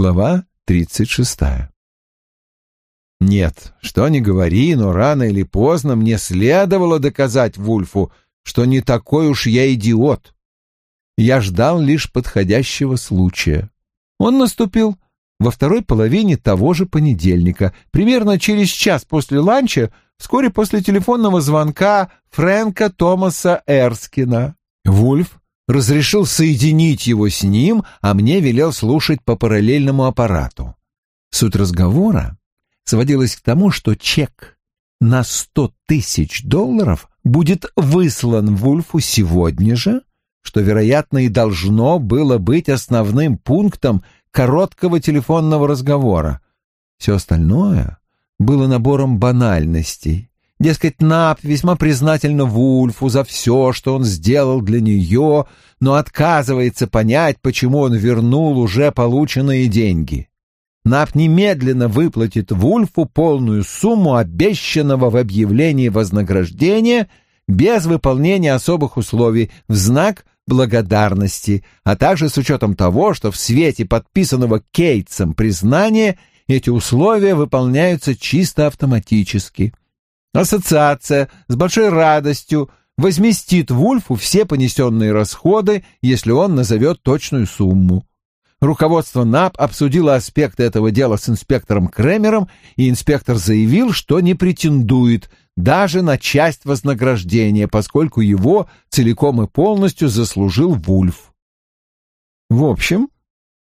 Глава тридцать шестая. Нет, что ни говори, но рано или поздно мне следовало доказать Вульфу, что не такой уж я идиот. Я ждал лишь подходящего случая. Он наступил во второй половине того же понедельника, примерно через час после ланча, вскоре после телефонного звонка Фрэнка Томаса Эрскина. Вульф разрешил соединить его с ним, а мне велел слушать по параллельному аппарату. Суть разговора сводилась к тому, что чек на сто тысяч долларов будет выслан Вульфу сегодня же, что, вероятно, и должно было быть основным пунктом короткого телефонного разговора. Все остальное было набором банальностей. Дескать, Нап весьма признательна Вульфу за все, что он сделал для нее, но отказывается понять, почему он вернул уже полученные деньги. Нап немедленно выплатит Вульфу полную сумму обещанного в объявлении вознаграждения без выполнения особых условий в знак благодарности, а также с учетом того, что в свете подписанного Кейтсом признания эти условия выполняются чисто автоматически. Ассоциация с большой радостью возместит Вульфу все понесенные расходы, если он назовет точную сумму. Руководство НАП обсудило аспекты этого дела с инспектором Кремером, и инспектор заявил, что не претендует даже на часть вознаграждения, поскольку его целиком и полностью заслужил Вульф. В общем,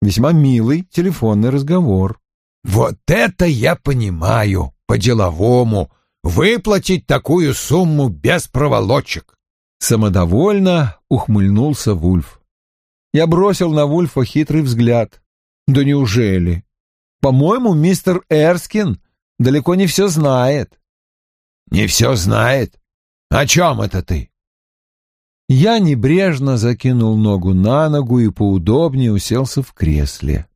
весьма милый телефонный разговор. «Вот это я понимаю, по-деловому, выплатить такую сумму без проволочек!» Самодовольно ухмыльнулся Вульф. Я бросил на Вульфа хитрый взгляд. «Да неужели? По-моему, мистер Эрскин далеко не все знает». Не все знает. О чем это ты? Я небрежно закинул ногу на ногу и поудобнее уселся в кресле.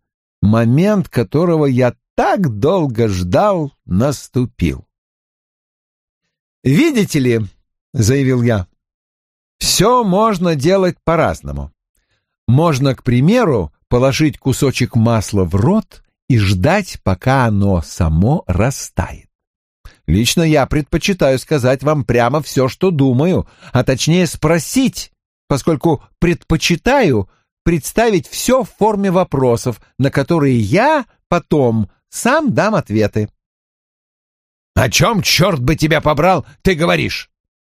Момент, которого я так долго ждал, наступил. «Видите ли», — заявил я, — «все можно делать по-разному. Можно, к примеру, положить кусочек масла в рот и ждать, пока оно само растает. Лично я предпочитаю сказать вам прямо все, что думаю, а точнее спросить, поскольку предпочитаю представить все в форме вопросов, на которые я потом сам дам ответы. «О чем, черт бы тебя побрал, ты говоришь?»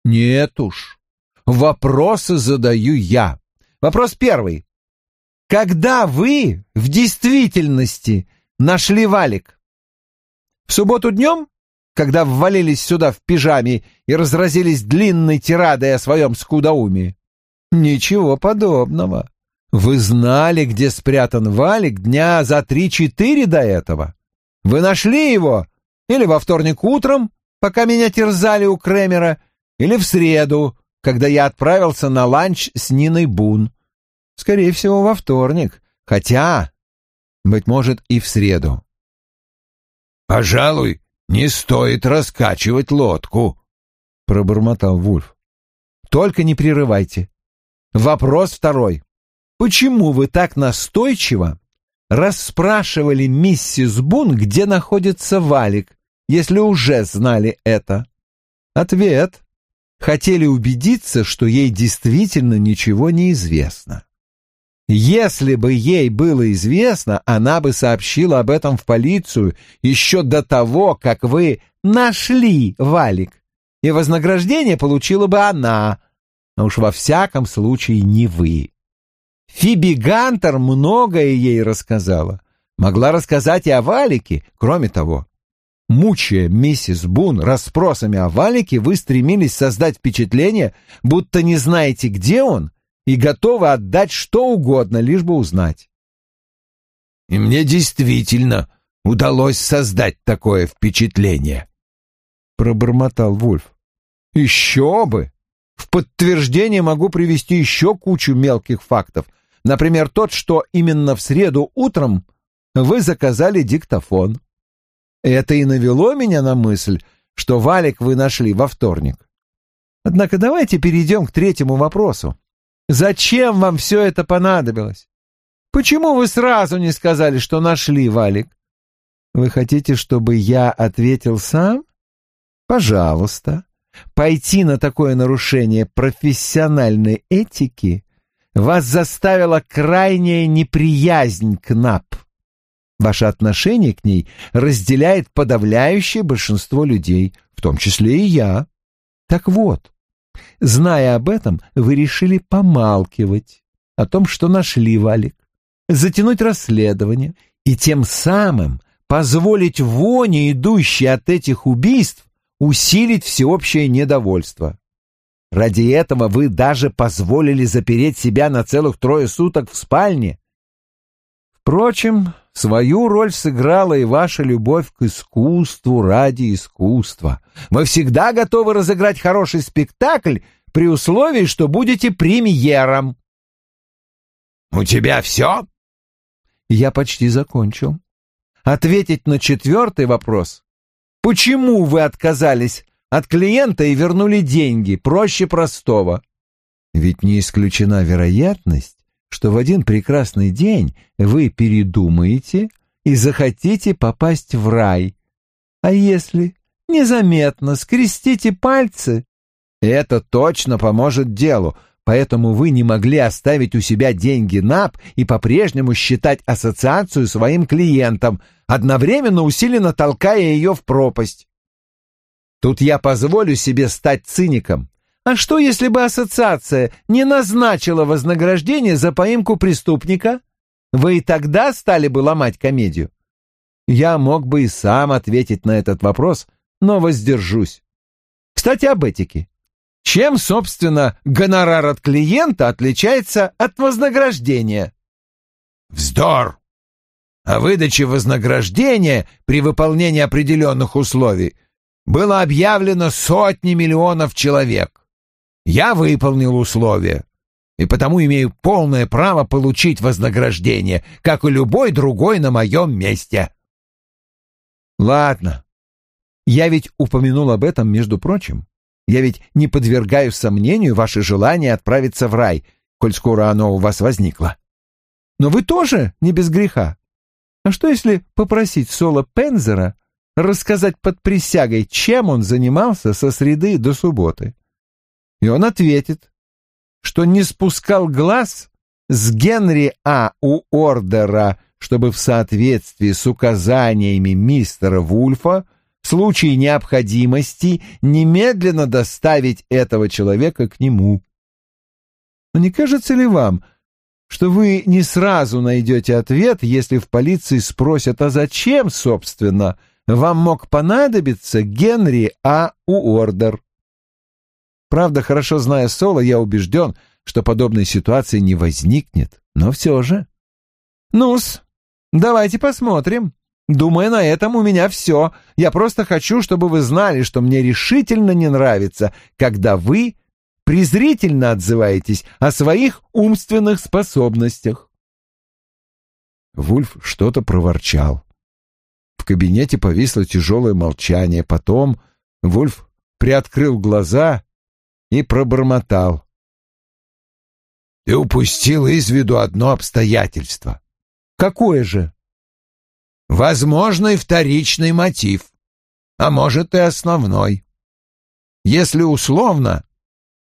«Нет уж. Вопросы задаю я. Вопрос первый. Когда вы в действительности нашли валик? В субботу днем когда ввалились сюда в пижаме и разразились длинной тирадой о своем скудоумии? Ничего подобного. Вы знали, где спрятан валик дня за три-четыре до этого. Вы нашли его или во вторник утром, пока меня терзали у Кремера, или в среду, когда я отправился на ланч с Ниной Бун. Скорее всего, во вторник, хотя, быть может, и в среду. «Пожалуй, «Не стоит раскачивать лодку», — пробормотал Вульф. «Только не прерывайте. Вопрос второй. Почему вы так настойчиво расспрашивали миссис Бун, где находится валик, если уже знали это?» Ответ. Хотели убедиться, что ей действительно ничего не известно. Если бы ей было известно, она бы сообщила об этом в полицию еще до того, как вы нашли валик, и вознаграждение получила бы она, а уж во всяком случае не вы. Фиби Гантер многое ей рассказала. Могла рассказать и о валике, кроме того. Мучая миссис Бун расспросами о валике, вы стремились создать впечатление, будто не знаете, где он, и готовы отдать что угодно, лишь бы узнать. И мне действительно удалось создать такое впечатление, пробормотал Вульф. Еще бы! В подтверждение могу привести еще кучу мелких фактов. Например, тот, что именно в среду утром вы заказали диктофон. Это и навело меня на мысль, что валик вы нашли во вторник. Однако давайте перейдем к третьему вопросу. Зачем вам все это понадобилось? Почему вы сразу не сказали, что нашли Валик? Вы хотите, чтобы я ответил сам? Пожалуйста. Пойти на такое нарушение профессиональной этики вас заставила крайняя неприязнь к НАП. Ваше отношение к ней разделяет подавляющее большинство людей, в том числе и я. Так вот, зная об этом, вы решили помалкивать о том, что нашли Валик, затянуть расследование и тем самым позволить воне, идущей от этих убийств, усилить всеобщее недовольство. Ради этого вы даже позволили запереть себя на целых трое суток в спальне. Впрочем, свою роль сыграла и ваша любовь к искусству ради искусства. Вы всегда готовы разыграть хороший спектакль при условии, что будете премьером. «У тебя все?» Я почти закончил. Ответить на четвертый вопрос. Почему вы отказались от клиента и вернули деньги, проще простого. Ведь не исключена вероятность, что в один прекрасный день вы передумаете и захотите попасть в рай. А если незаметно скрестите пальцы, это точно поможет делу, поэтому вы не могли оставить у себя деньги НАП и по-прежнему считать ассоциацию своим клиентом, одновременно усиленно толкая ее в пропасть. Тут я позволю себе стать циником. А что, если бы ассоциация не назначила вознаграждение за поимку преступника? Вы и тогда стали бы ломать комедию? Я мог бы и сам ответить на этот вопрос, но воздержусь. Кстати, об этике. Чем, собственно, гонорар от клиента отличается от вознаграждения? Вздор! О выдаче вознаграждения при выполнении определенных условий было объявлено сотни миллионов человек. Я выполнил условия, и потому имею полное право получить вознаграждение, как и любой другой на моем месте. Ладно. Я ведь упомянул об этом, между прочим. Я ведь не подвергаю сомнению ваше желание отправиться в рай, коль скоро оно у вас возникло. Но вы тоже не без греха. А что, если попросить Соло Пензера рассказать под присягой, чем он занимался со среды до субботы. И он ответит, что не спускал глаз с Генри А. у Ордера, чтобы в соответствии с указаниями мистера Вульфа в случае необходимости немедленно доставить этого человека к нему. Но не кажется ли вам, что вы не сразу найдете ответ, если в полиции спросят, а зачем, собственно, — вам мог понадобиться Генри А. Уордер. Правда, хорошо зная Соло, я убежден, что подобной ситуации не возникнет, но все же. Ну-с, давайте посмотрим. Думаю, на этом у меня все. Я просто хочу, чтобы вы знали, что мне решительно не нравится, когда вы презрительно отзываетесь о своих умственных способностях. Вульф что-то проворчал. В кабинете повисло тяжелое молчание. Потом Вульф приоткрыл глаза и пробормотал. «Ты упустил из виду одно обстоятельство». «Какое же?» «Возможный вторичный мотив, а может и основной. Если условно,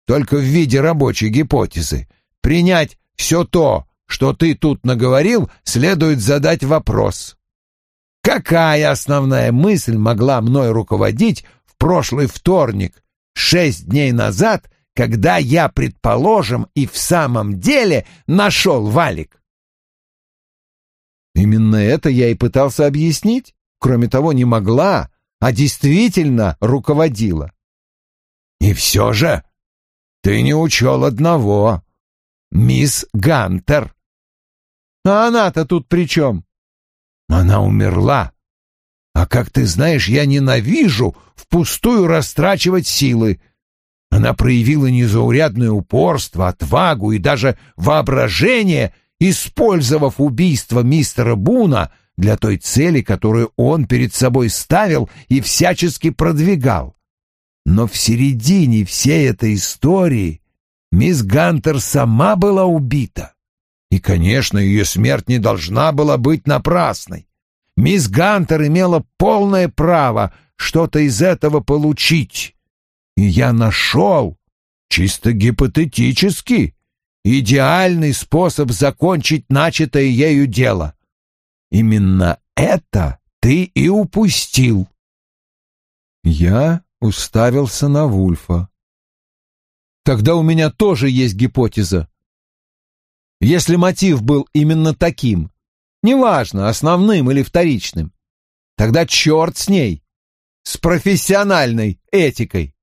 только в виде рабочей гипотезы, принять все то, что ты тут наговорил, следует задать вопрос. Какая основная мысль могла мной руководить в прошлый вторник, шесть дней назад, когда я, предположим, и в самом деле нашел валик? Именно это я и пытался объяснить. Кроме того, не могла, а действительно руководила. И все же ты не учел одного. Мисс Гантер. А она-то тут при чем? Она умерла. А как ты знаешь, я ненавижу впустую растрачивать силы. Она проявила незаурядное упорство, отвагу и даже воображение, использовав убийство мистера Буна для той цели, которую он перед собой ставил и всячески продвигал. Но в середине всей этой истории мисс Гантер сама была убита. И, конечно, ее смерть не должна была быть напрасной. Мисс Гантер имела полное право что-то из этого получить. И я нашел, чисто гипотетически, идеальный способ закончить начатое ею дело. Именно это ты и упустил. Я уставился на Вульфа. Тогда у меня тоже есть гипотеза. Если мотив был именно таким, неважно, основным или вторичным, тогда черт с ней, с профессиональной этикой.